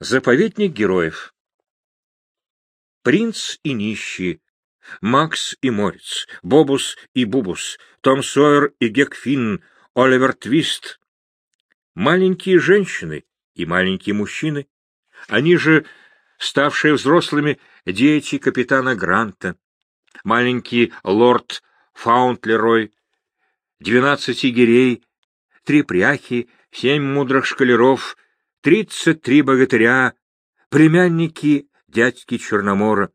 Заповедник героев. Принц и нищий, Макс и Морец, Бобус и Бубус, Том Сойер и Гекфин, Оливер Твист. Маленькие женщины и маленькие мужчины. Они же, ставшие взрослыми, дети капитана Гранта. Маленький лорд Фаунтлерой, двенадцать егерей, три пряхи, семь мудрых шкалеров — тридцать три богатыря, племянники дядьки Черномора.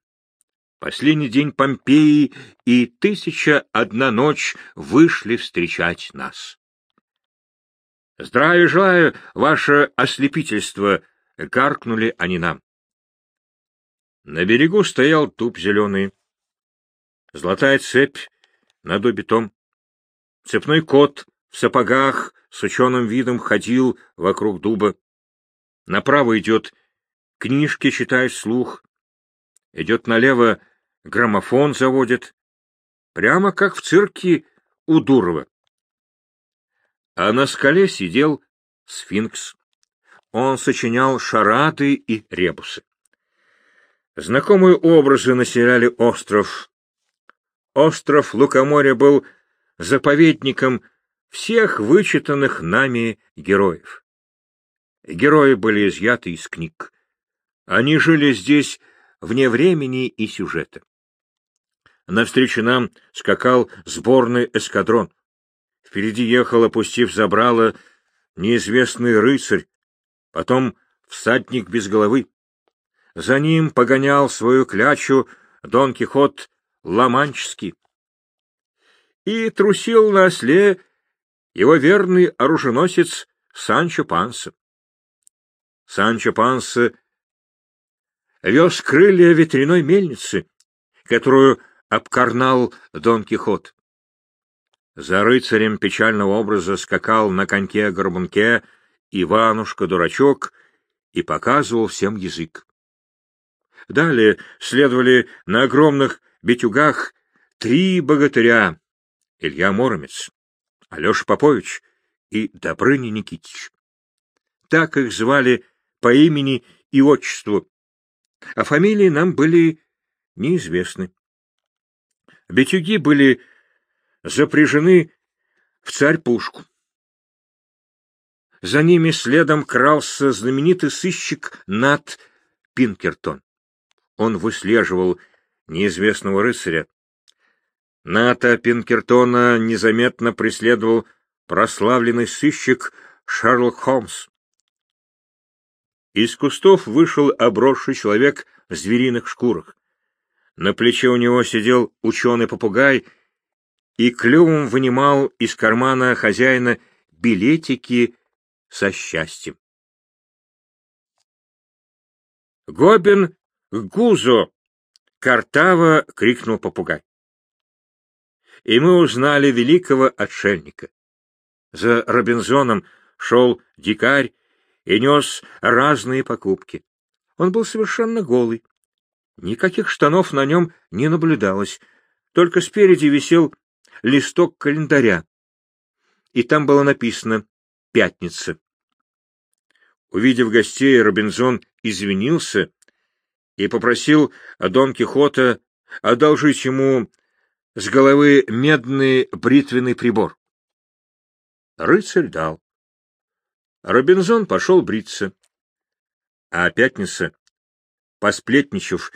Последний день Помпеи и тысяча одна ночь вышли встречать нас. «Здравия желаю, ваше ослепительство!» — гаркнули они нам. На берегу стоял туп зеленый. Золотая цепь над обитом. Цепной кот в сапогах с ученым видом ходил вокруг дуба. Направо идет книжки читает слух. Идет налево граммофон заводит. Прямо как в цирке у Дурова. А на скале сидел сфинкс. Он сочинял шарады и ребусы. Знакомые образы населяли остров. Остров Лукоморья был заповедником всех вычитанных нами героев. Герои были изъяты из книг. Они жили здесь вне времени и сюжета. Навстречу нам скакал сборный эскадрон. Впереди ехал, опустив забрало, неизвестный рыцарь, потом всадник без головы. За ним погонял свою клячу Дон Кихот Ламанческий. И трусил на осле его верный оруженосец Санчо Панса. Санчо Панса вез крылья ветряной мельницы, которую обкарнал Дон Кихот. За рыцарем печального образа скакал на коньке-горбунке Иванушка-дурачок и показывал всем язык. Далее следовали на огромных битюгах три богатыря — Илья Моромец, Алеша Попович и Добрыня Никитич. Так их звали по имени и отчеству, а фамилии нам были неизвестны. Битюги были запряжены в царь-пушку. За ними следом крался знаменитый сыщик Нат Пинкертон. Он выслеживал неизвестного рыцаря. Ната Пинкертона незаметно преследовал прославленный сыщик Шерлок Холмс. Из кустов вышел обросший человек в звериных шкурах. На плече у него сидел ученый-попугай и клювом вынимал из кармана хозяина билетики со счастьем. «Гобин Гузо!» — картаво крикнул попугай. И мы узнали великого отшельника. За Робинзоном шел дикарь и нес разные покупки. Он был совершенно голый. Никаких штанов на нем не наблюдалось, только спереди висел листок календаря, и там было написано «Пятница». Увидев гостей, Робинзон извинился и попросил Дон Кихота одолжить ему с головы медный бритвенный прибор. Рыцарь дал. Робинзон пошел бриться. А пятница, посплетничав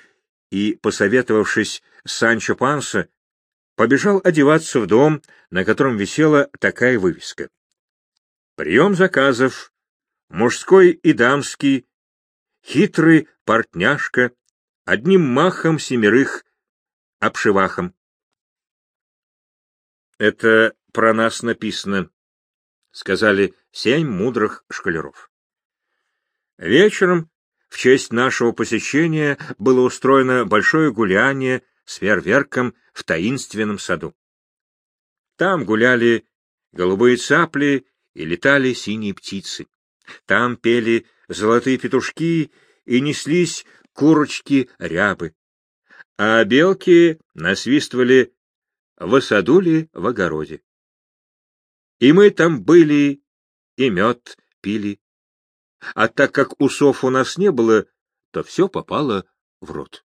и посоветовавшись с Санчо Панса, побежал одеваться в дом, на котором висела такая вывеска. Прием заказов, мужской и дамский, хитрый портняшка, одним махом семерых обшивахом. Это про нас написано, — сказали семь мудрых шкалеров. Вечером в честь нашего посещения было устроено большое гуляние с фейерверком в таинственном саду. Там гуляли голубые цапли и летали синие птицы. Там пели золотые петушки и неслись курочки-рябы. А белки насвистывали в саду ли в огороде. И мы там были и мед пили. а так как усов у нас не было, то все попало в рот.